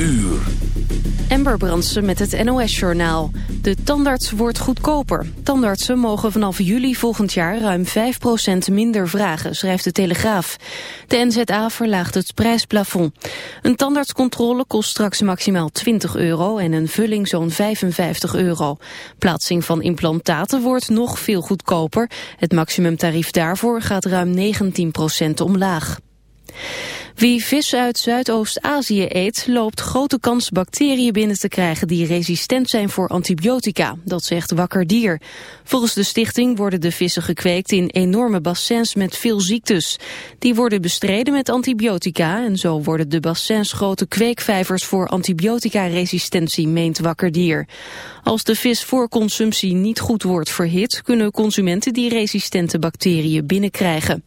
uur. Ember Brandsen met het NOS-journaal. De tandarts wordt goedkoper. Tandartsen mogen vanaf juli volgend jaar ruim 5% minder vragen, schrijft de Telegraaf. De NZA verlaagt het prijsplafond. Een tandartscontrole kost straks maximaal 20 euro en een vulling zo'n 55 euro. Plaatsing van implantaten wordt nog veel goedkoper. Het maximumtarief daarvoor gaat ruim 19% omlaag. Wie vis uit Zuidoost-Azië eet, loopt grote kans bacteriën binnen te krijgen die resistent zijn voor antibiotica. Dat zegt Wakker Dier. Volgens de stichting worden de vissen gekweekt in enorme bassins met veel ziektes. Die worden bestreden met antibiotica en zo worden de bassins grote kweekvijvers voor antibiotica-resistentie, meent Wakker Dier. Als de vis voor consumptie niet goed wordt verhit, kunnen consumenten die resistente bacteriën binnenkrijgen.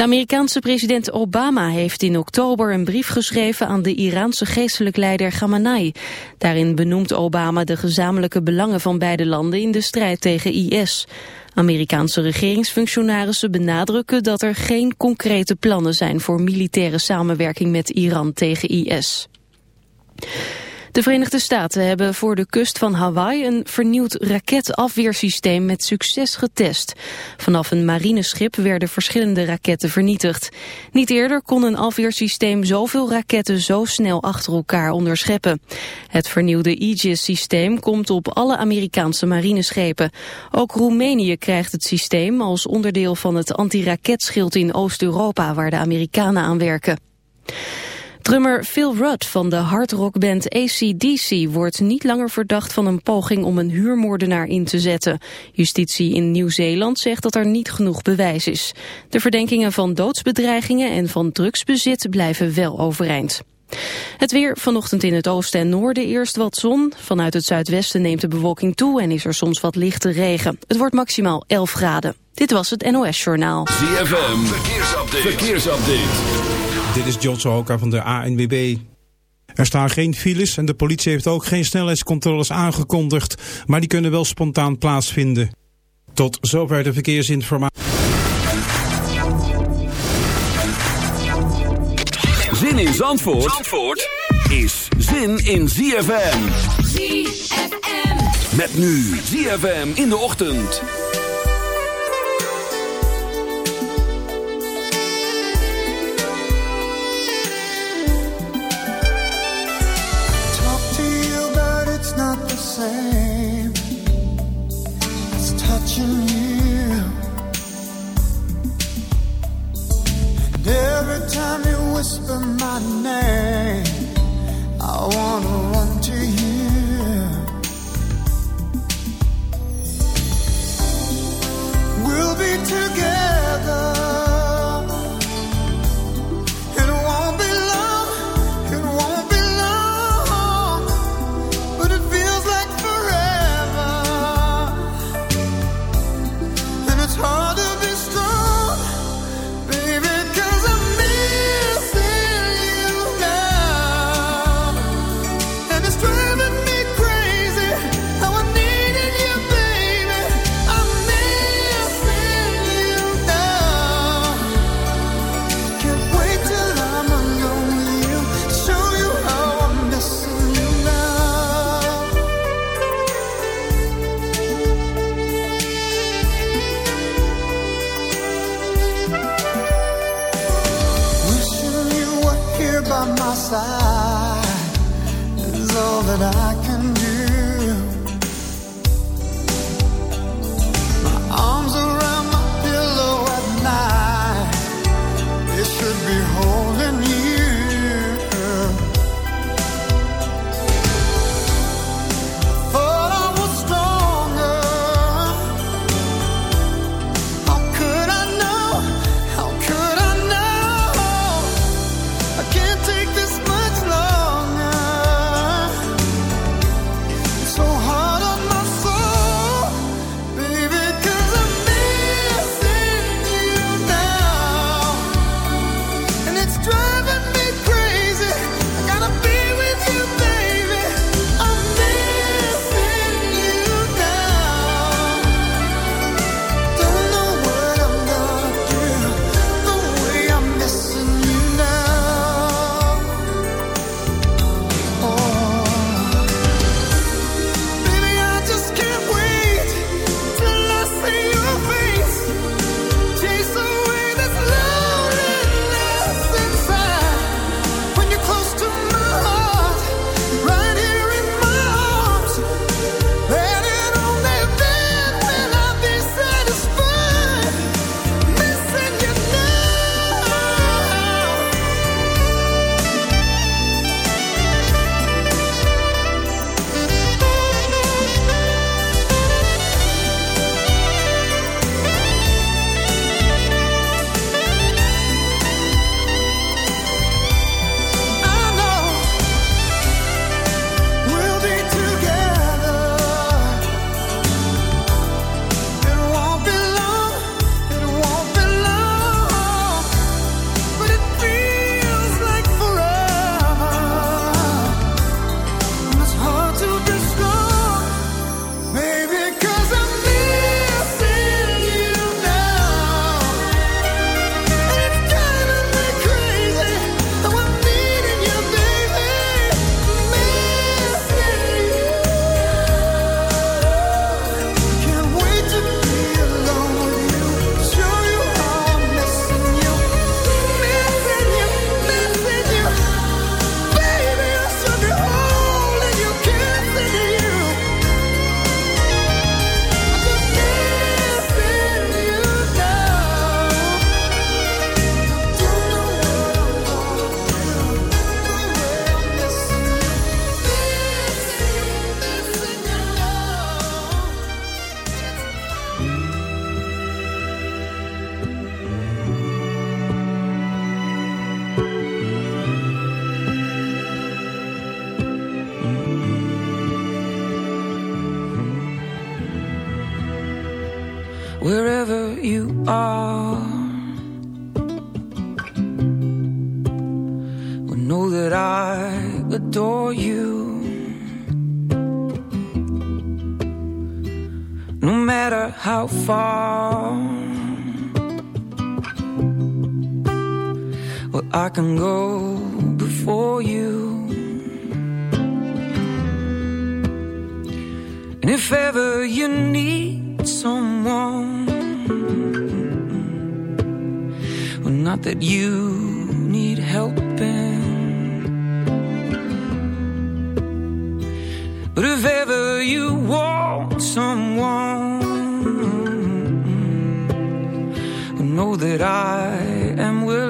De Amerikaanse president Obama heeft in oktober een brief geschreven aan de Iraanse geestelijk leider Khamenei. Daarin benoemt Obama de gezamenlijke belangen van beide landen in de strijd tegen IS. Amerikaanse regeringsfunctionarissen benadrukken dat er geen concrete plannen zijn voor militaire samenwerking met Iran tegen IS. De Verenigde Staten hebben voor de kust van Hawaii een vernieuwd raketafweersysteem met succes getest. Vanaf een marineschip werden verschillende raketten vernietigd. Niet eerder kon een afweersysteem zoveel raketten zo snel achter elkaar onderscheppen. Het vernieuwde Aegis-systeem komt op alle Amerikaanse marineschepen. Ook Roemenië krijgt het systeem als onderdeel van het antiraketschild in Oost-Europa waar de Amerikanen aan werken. Drummer Phil Rudd van de hardrockband ACDC wordt niet langer verdacht van een poging om een huurmoordenaar in te zetten. Justitie in Nieuw-Zeeland zegt dat er niet genoeg bewijs is. De verdenkingen van doodsbedreigingen en van drugsbezit blijven wel overeind. Het weer vanochtend in het oosten en noorden eerst wat zon. Vanuit het zuidwesten neemt de bewolking toe en is er soms wat lichte regen. Het wordt maximaal 11 graden. Dit was het NOS Journaal. ZFM, verkeersupdate. verkeersupdate. Dit is John Sohoka van de ANWB. Er staan geen files en de politie heeft ook geen snelheidscontroles aangekondigd, maar die kunnen wel spontaan plaatsvinden. Tot zover de verkeersinformatie. Zin in Zandvoort, Zandvoort is zin in ZFM. ZFM. Met nu ZFM in de ochtend. Same as touching you. And every time you whisper my name, I wanna run to you. We'll be together. if ever you need someone, well, not that you need helping, but if ever you want someone, well, know that I am willing.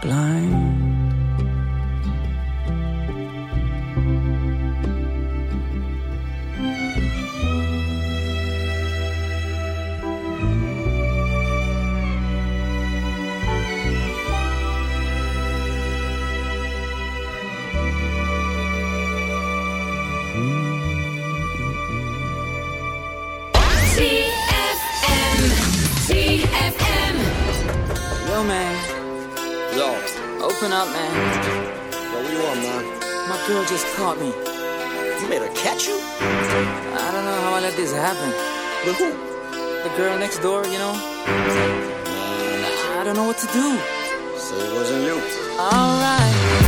blind. happened? With who? The girl next door, you know? I don't know what to do. So it wasn't you. Alright.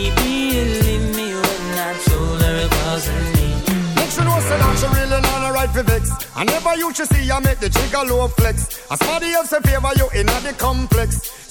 a for vex. I never used to see you make the trigger low flex. As somebody else in favor you in the complex.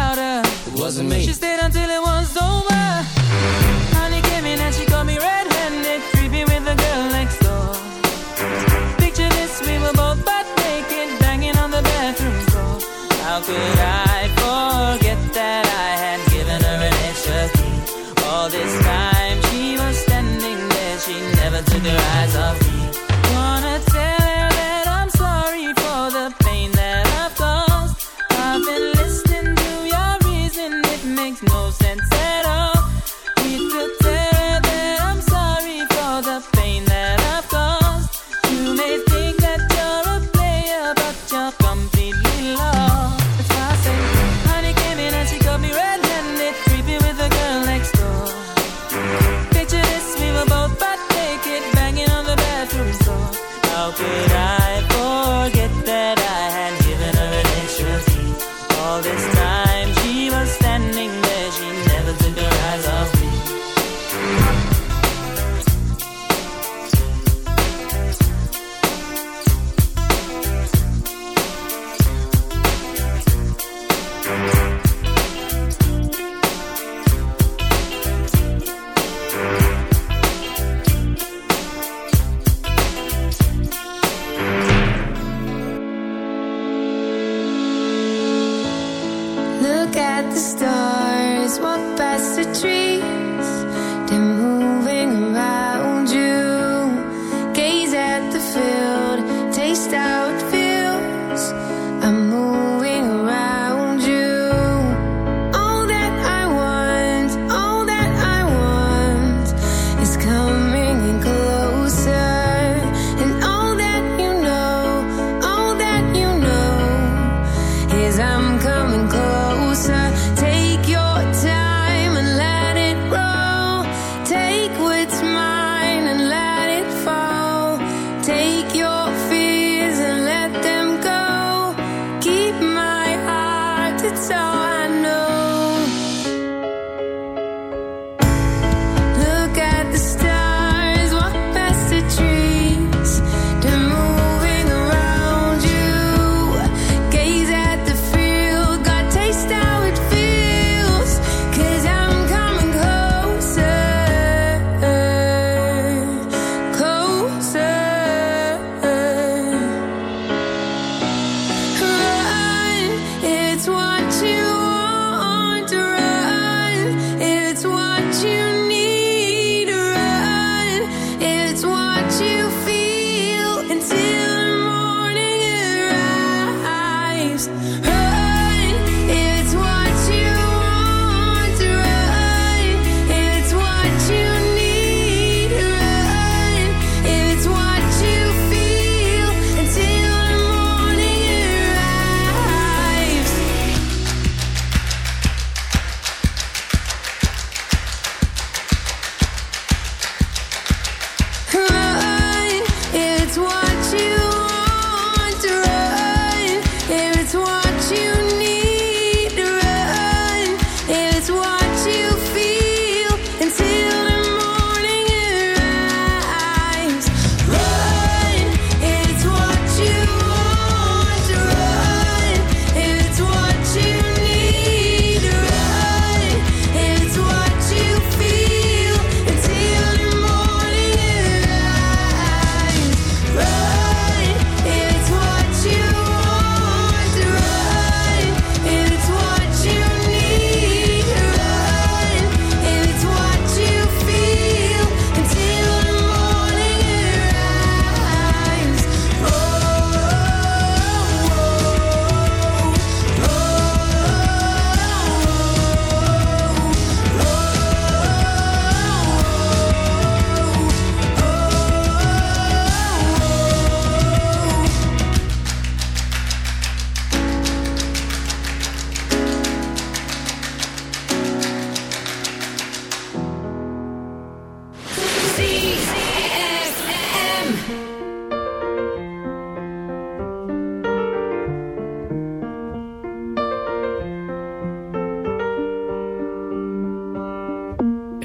louder. Wasn't me. She stayed until it was over. Honey came in and she caught me red-handed,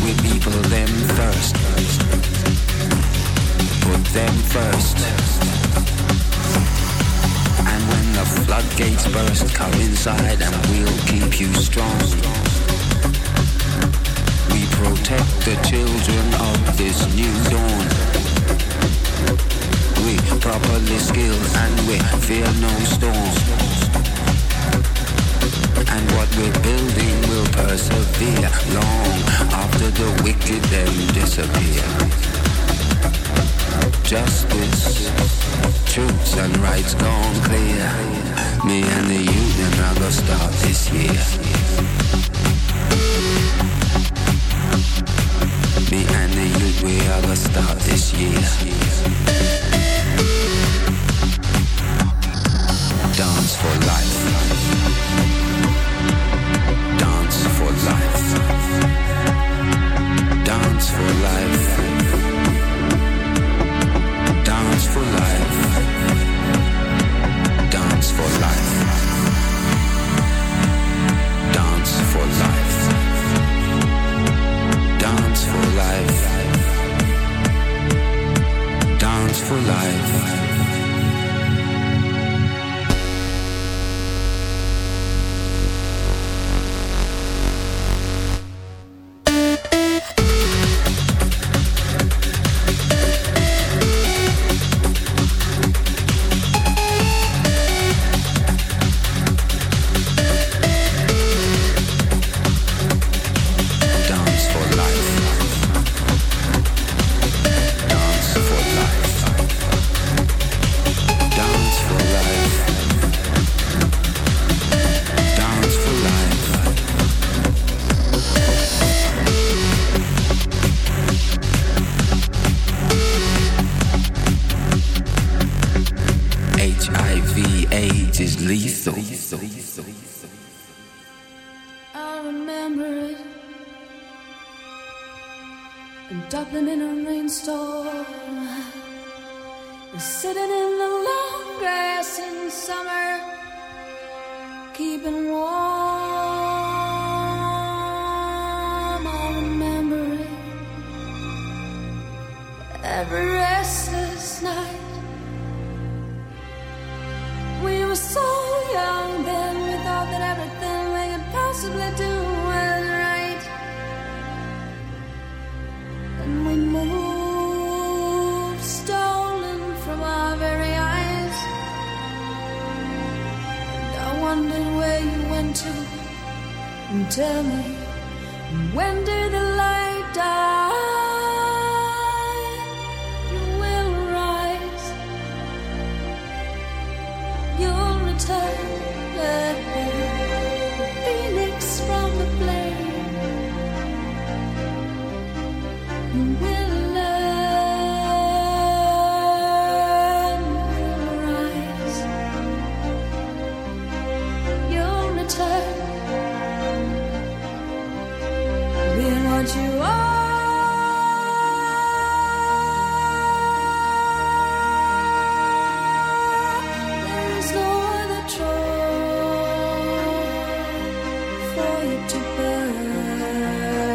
we people them first. Put them first. And when the floodgates burst, come inside and we'll keep you strong. We protect the children of this new dawn. We properly skilled and we fear no storm and what we're building will persevere long after the wicked then disappear. Justice, truths and rights gone clear. Me and the union are gonna start this year. Me and the youth, we are gonna start this year. dance for life. Dance for life.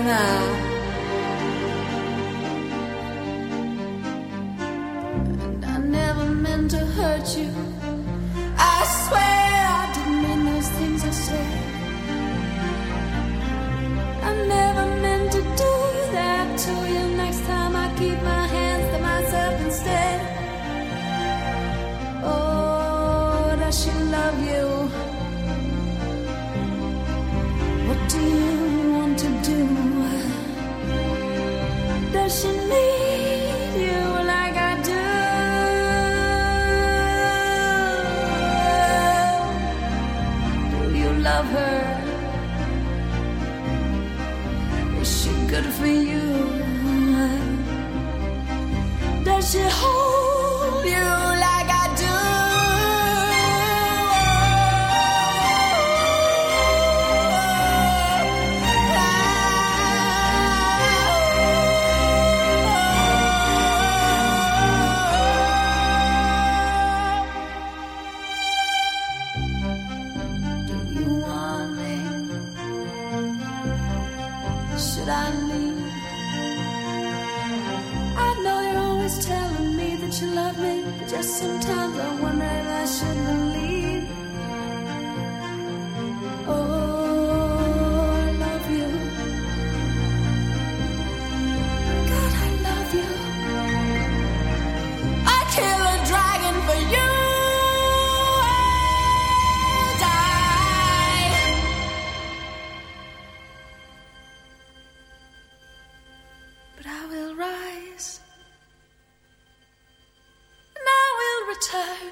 now. And I never meant to hurt you. I swear. turn.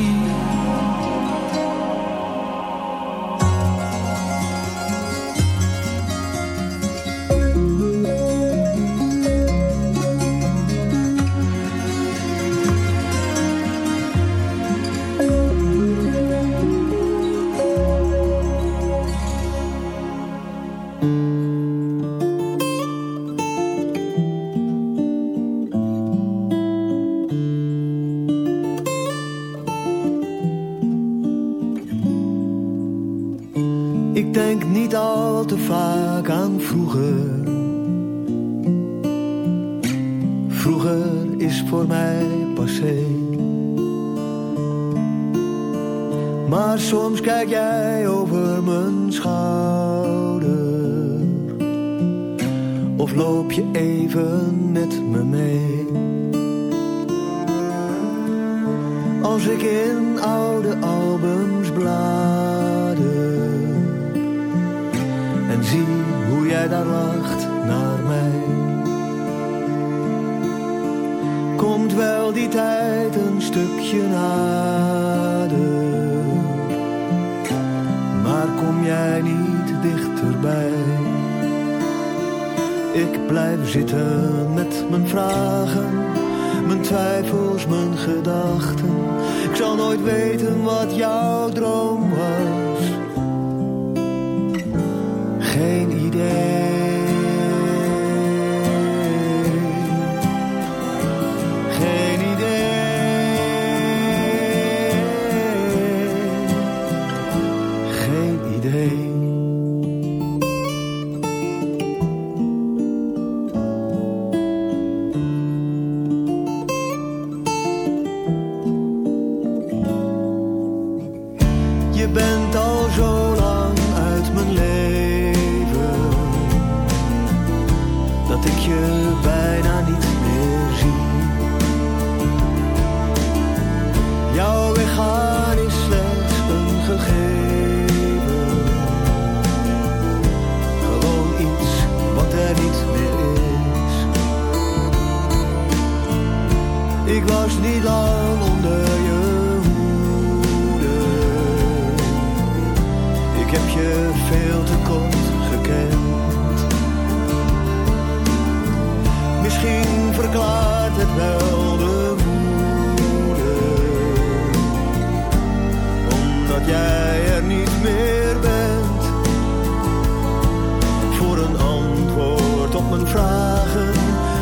mijn vragen, mijn twijfels, mijn gedachten. Ik zal nooit weten wat jouw droom was. Geen idee.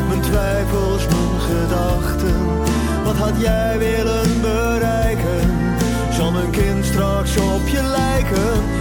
mijn twijfels, mijn gedachten. Wat had jij willen bereiken? Zal mijn kind straks op je lijken?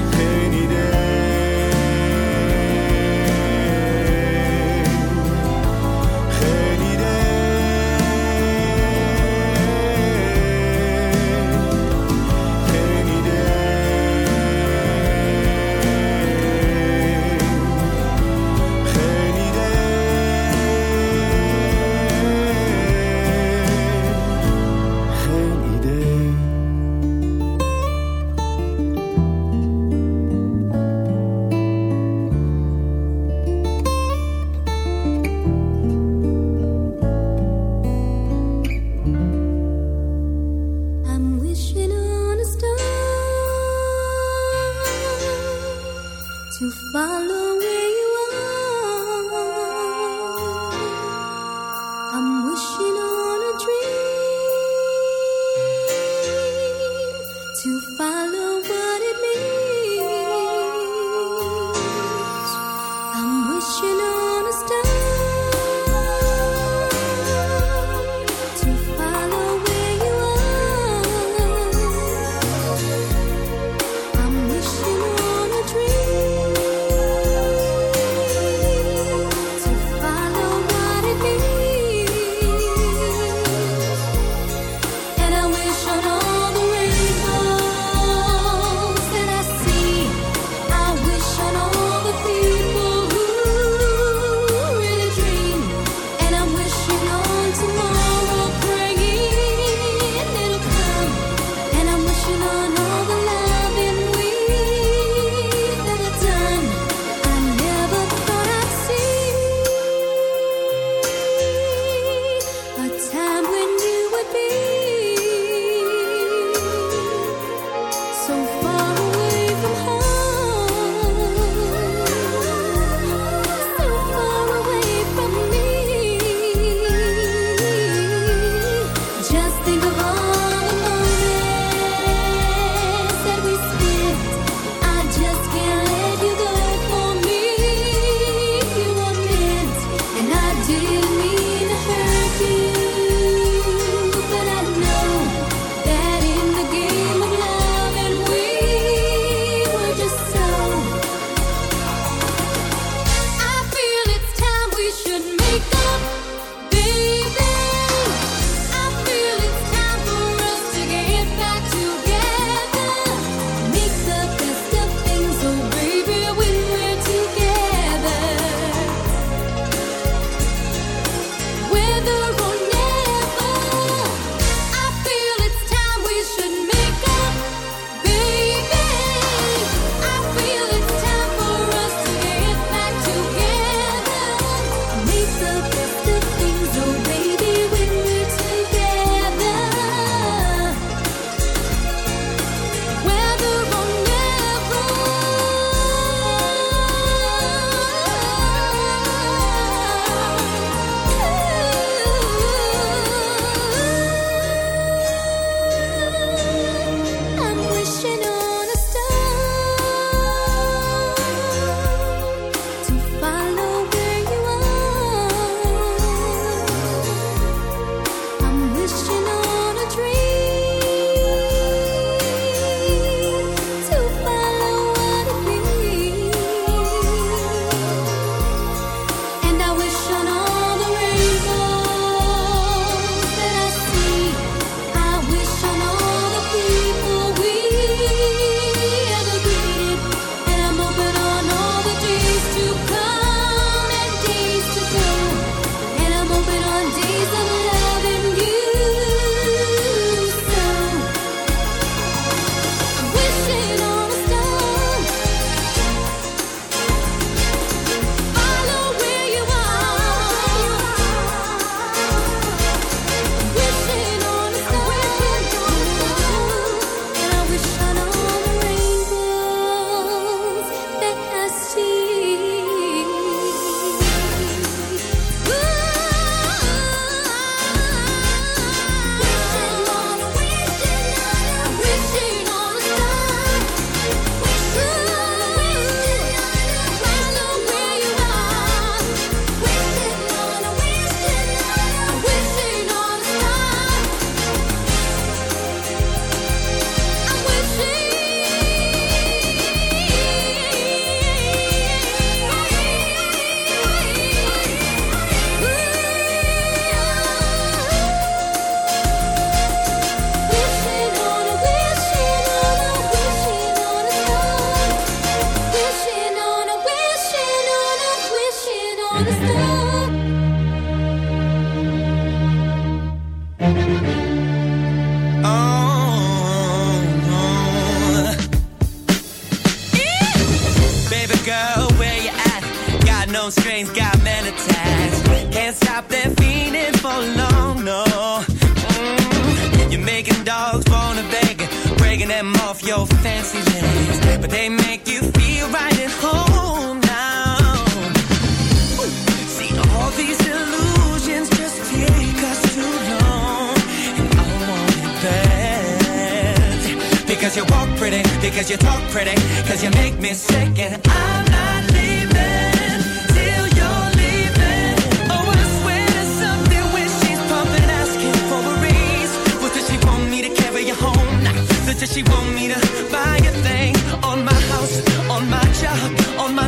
Because you talk pretty, because you make me sick. And I'm not leaving till you're leaving. Oh, I swear there's something when she's pumping, asking for a raise. What does she want me to carry you home? Nah, so does she want me to buy a thing? On my house, on my job, on my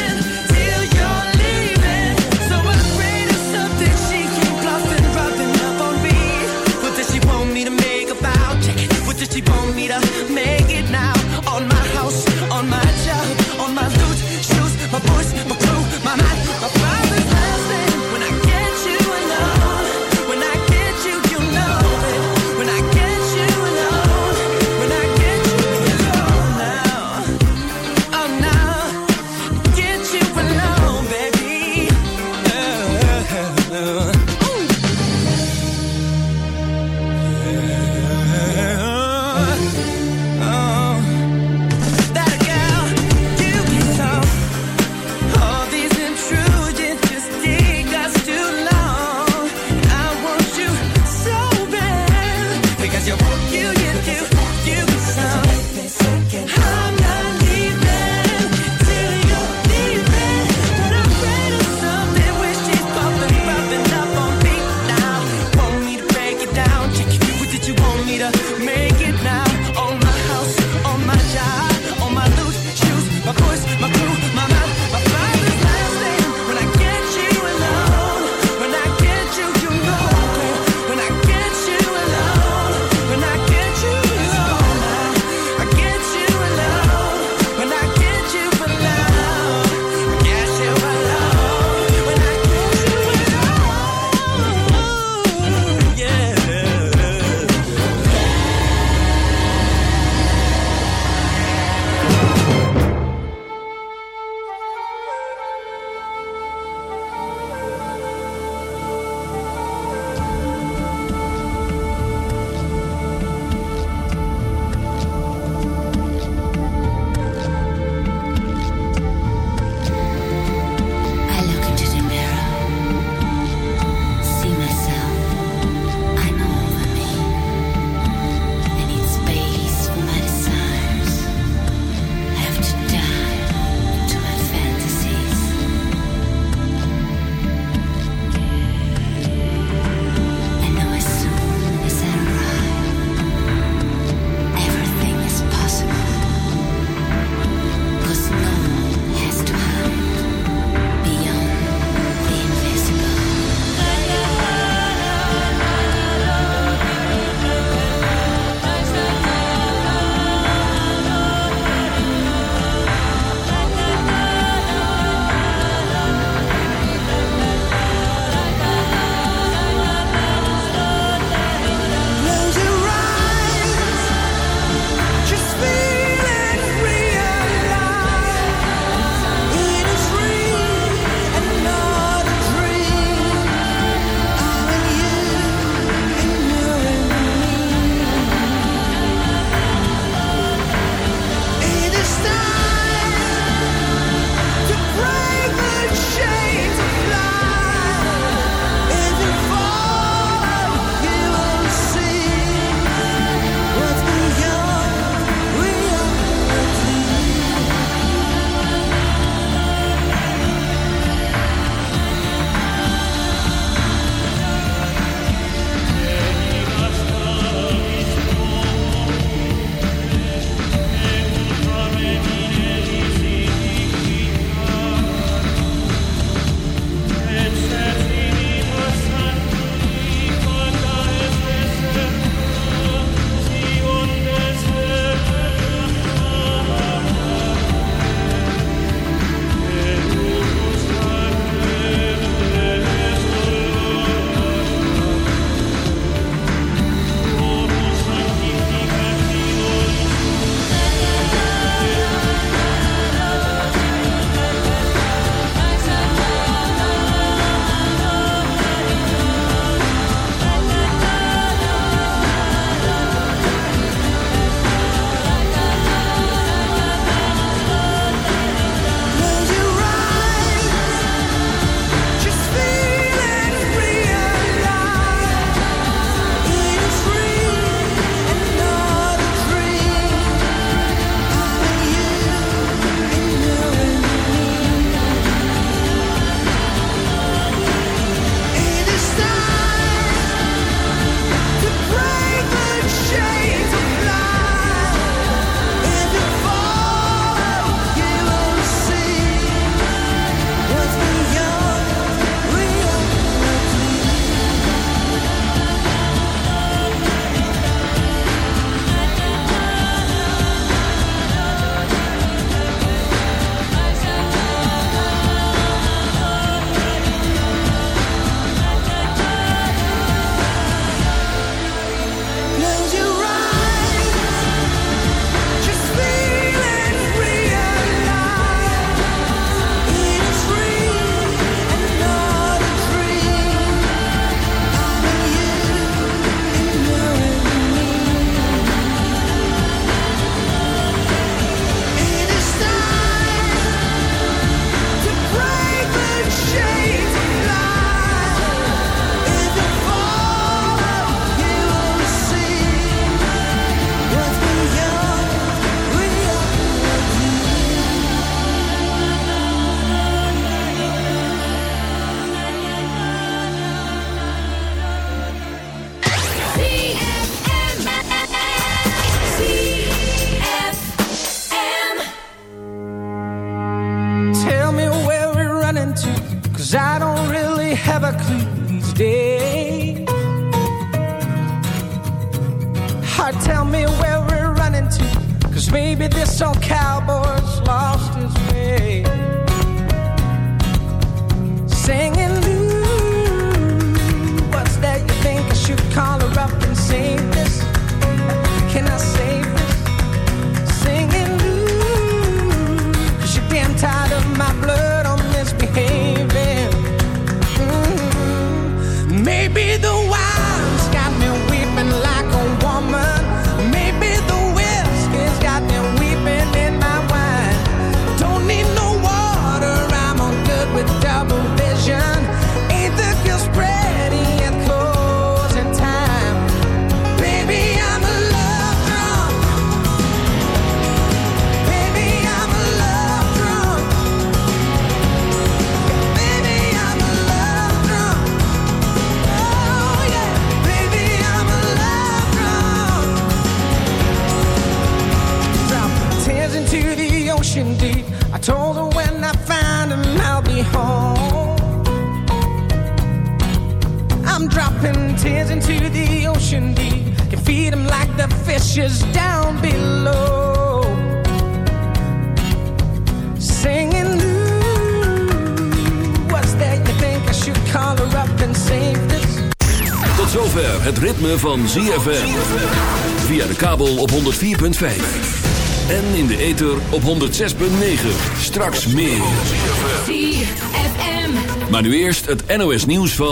Cause I don't really have a clue these days. Heart, tell me where we're running to. Cause maybe this old cowboy's lost his tears into the ocean deep. Can feed him like the fishes down below. Singing, Lou, what's that you think I should call her up and save this? Tot zover het ritme van ZFM. Via de kabel op 104.5. En in de ether op 106.9. Straks meer. ZFM. Maar nu eerst het NOS nieuws van...